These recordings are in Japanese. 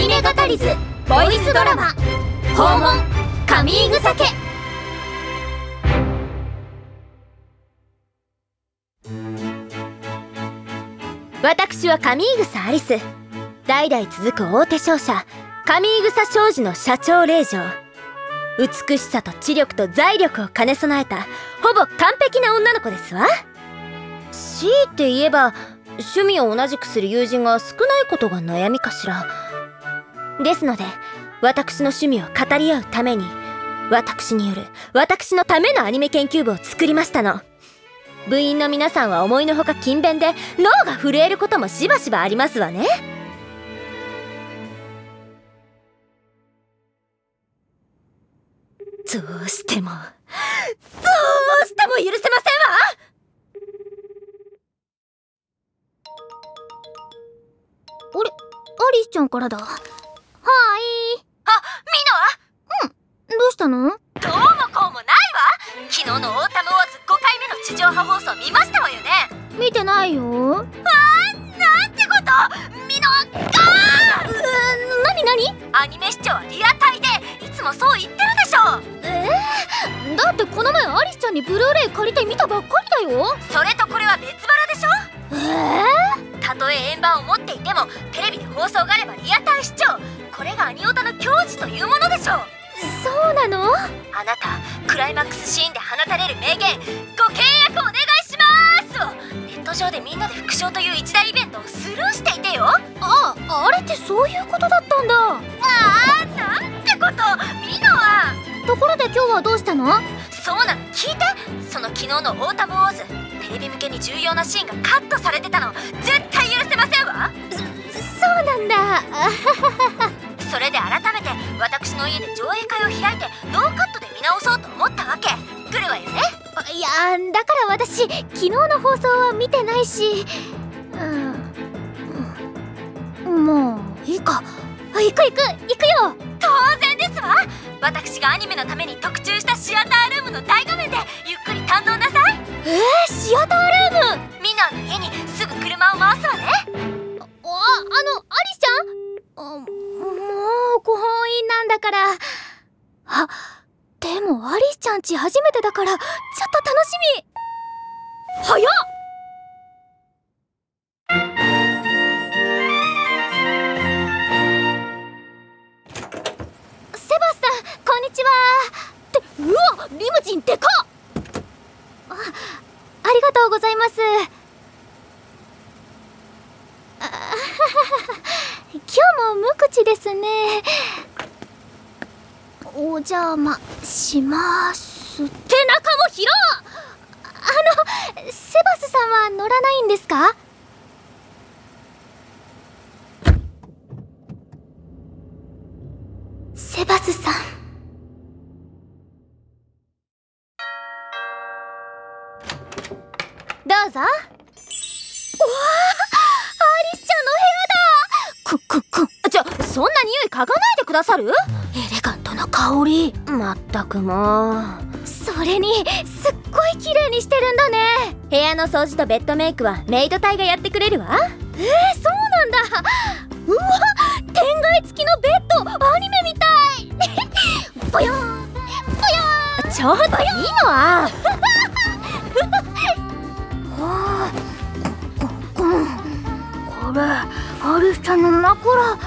ニメ語りずボイスドラマ「訪問神井草家」私は上井草アリス代々続く大手商社上井草商事の社長令嬢。美しさと知力と財力を兼ね備えたほぼ完璧な女の子ですわ。強いて言えば趣味を同じくする友人が少ないことが悩みかしら。ですので私の趣味を語り合うために私による私のためのアニメ研究部を作りましたの部員の皆さんは思いのほか勤勉で脳が震えることもしばしばありますわね。どうしてもどうしても許せませんわ！あれ？アリスちゃんからだ。はーいあどうしたの？ミノアどうもこうもないわ。昨日のオータムウォーズ5回目の地上波放送見ましたわよね。見てないよ。なんてこと？ミノがなになにアニメ視聴はリアタイでいつもそう言ってるでしょ。えー、だってこの前アリスちゃんにブルーレイ借りて見たばっかりだよ。それとこれは別腹でしょ。えたとえ円盤を持っていてもテレビで放送があればリアタイ視聴これがアニオタの矜持というものでしょう。ー、そうなの？あなたクライマックスシーンで放たれる名言「ご契約お願いします!」を。ネット上でみんなで復唱という一大イベントをスルーしていてよ。ああれってそういうことだったんだ。ああなんてこと。ミノは。ところで今日はどうしたの？そうなの。聞いて。その昨日のオータムウォーズテレビ向けに重要なシーンがカットされてたの。絶対許せませんわ。そうなんだそれで改めて私の家で上映会を開いてノーカットで見直そうと思ったわけ。来るわよね。あいやだから私昨日の放送は見てないし。うん。もういいか。あ行く行く行くよ。当然ですわ。私がアニメのために特注したシアタールームの大画ゃんち初めてだからちょっと楽しみ。早っ！セバスさんこんにちは。ってうわリムジンでかっ！あありがとうございます。あ 今日も無口ですね。お邪魔します。背中も広あのセバスさんは乗らないんですか？セバスさん。どうぞ。わあアリスちゃんの部屋だ。くくくちょそんな匂い嗅がないでくださる？エレガントな香り。まったくもう。それにすっごい綺麗にしてるんだね。部屋の掃除とベッドメイクはメイド隊がやってくれるわ。えー、そうなんだ。うわ天外付きのベッド。アニメみたい。ぽよん。ぽよちょっといいのは。ん。ここれアリスちゃんの枕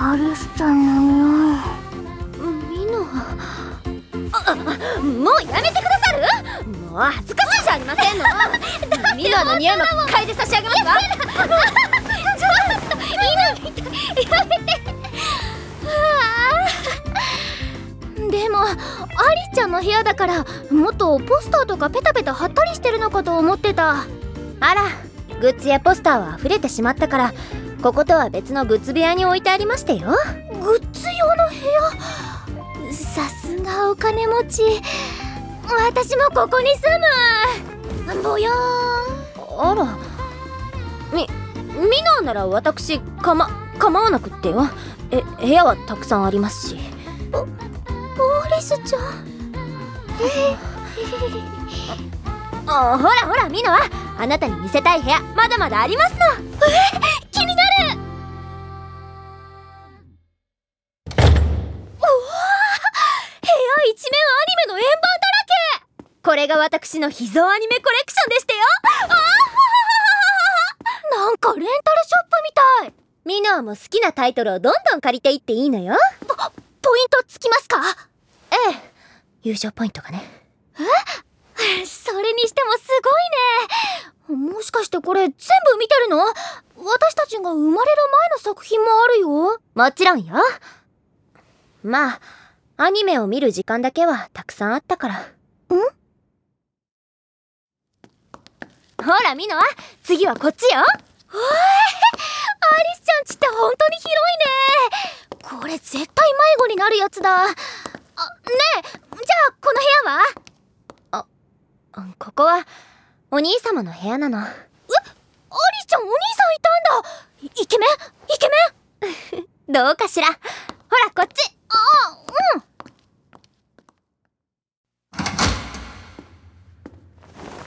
アリスちゃんの匂いミノあもうやめてくださるもう恥ずかしいじゃありませんのミノの匂いも嗅いで差し上げますわ犬みたいやめてでもアリちゃんの部屋だからもっとポスターとかペタペタ貼ったりしてるのかと思ってたあらグッズやポスターは溢れてしまったからこことは別のグッズ部屋に置いてありましてよ。グッズ用の部屋？さすがお金持ち。私もここに住む。ぼよあら。みミノなら私かま構わなくってよ。え部屋はたくさんありますし。ーんアリスちゃん。あ ほらほらミノはあなたに見せたい部屋まだまだありますの。気れが私の秘蔵アニメコレクションでしたよ。なんかレンタルショップみたい。ミノアも好きなタイトルをどんどん借りていっていいのよ。ポイントつきますか？ええ。優勝ポイントがね。それにしてもすごいね。もしかしてこれ全部見てるの？私たちが生まれる前の作品もあるよ。もちろんよ。まあアニメを見る時間だけはたくさんあったから。ん？ほらミノア次はこっちよ。アリスちゃんちって本当に広いね。これ絶対迷子になるやつだ。あねえじゃあこの部屋は？うんここはお兄様の部屋なの。アリスちゃんお兄さんいたんだ。イケメン？イケメン？どうかしら。ほらこっちあうん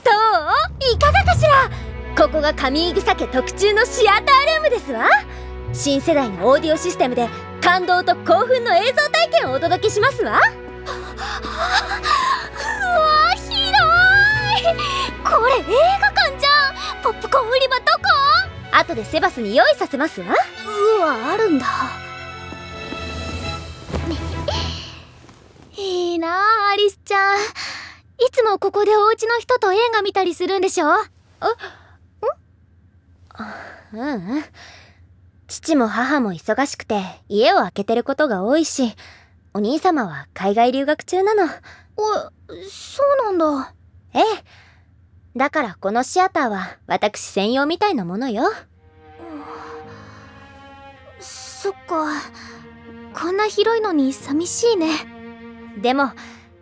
どういかがかしらここが上井草家特注のシアタールームですわ。新世代のオーディオシステムで感動と興奮の映像体験をお届けしますわ。うわ広い。これ映画館じゃん。ポップコーン売り場どこ？後でセバスに用意させますわ。うわあるんだ。いいなあアリスちゃん。いつもここでお家の人と映画見たりするんでしょ？うんうん。父も母も忙しくて家を空けてることが多いしお兄様は海外留学中なの。おそうなんだ。ええ。だからこのシアターは私専用みたいなものよ。そっか。こんな広いのに寂しいね。でも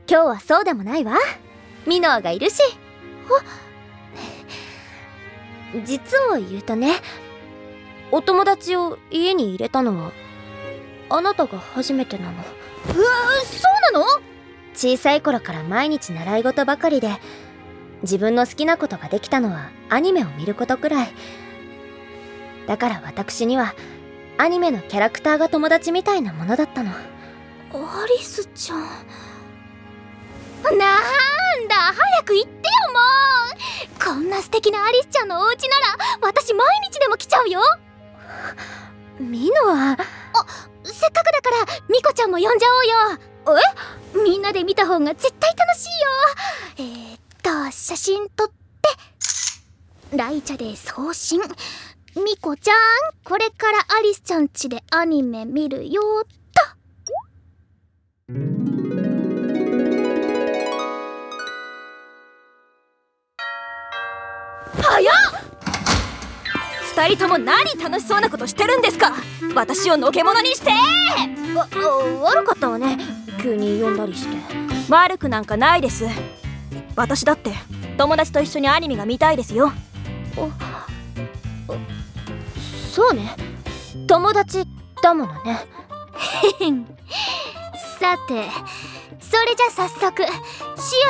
今日はそうでもないわ。ミノアがいるし実を言うとねお友達を家に入れたのはあなたが初めてなの。うわそうなの？小さい頃から毎日習い事ばかりで自分の好きなことができたのはアニメを見ることくらい。だから私にはアニメのキャラクターが友達みたいなものだったの。アリスちゃん。なんだ？早く言ってよもうこんな素敵なアリスちゃんのお家なら私毎日でも来ちゃうよ。ミノは？せっかくだからミコちゃんも呼んじゃおうよ。え？みんなで見た方が絶対楽しいよ。えー、っと写真撮ってライチャで送信。ミコちゃんこれからアリスちゃん家でアニメ見るよっ早2人とも何楽しそうなことしてるんですか？私をのけ者にして！わ悪かったわね。急に呼んだりして。悪くなんかないです。私だって友達と一緒にアニメが見たいですよ。そうね。友達だものね。さてそれじゃ早速シ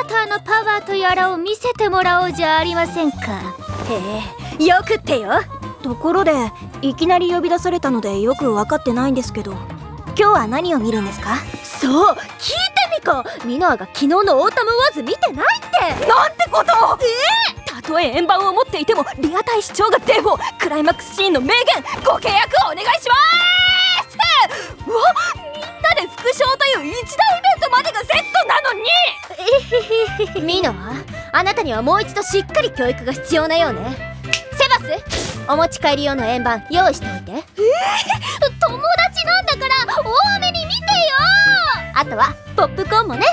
アターのパワーとやらを見せてもらおうじゃありませんか。へえ。よくってよ。ところでいきなり呼び出されたのでよく分かってないんですけど。今日は何を見るんですか？そう聞いてみこミノアが昨日のオータムウォーズ見てないって。なんてこと！をえたとえ円盤を持っていてもリアタイ視聴がデフォクライマックスシーンの名言ご契約お願いします。うわみんなで復唱という一大イベントまでがセットなのに。ミノアあなたにはもう一度しっかり教育が必要なようねセバスお持ち帰り用の円盤用意しておいて。友達なんだから多めに見てよ。あとはポップコーンもね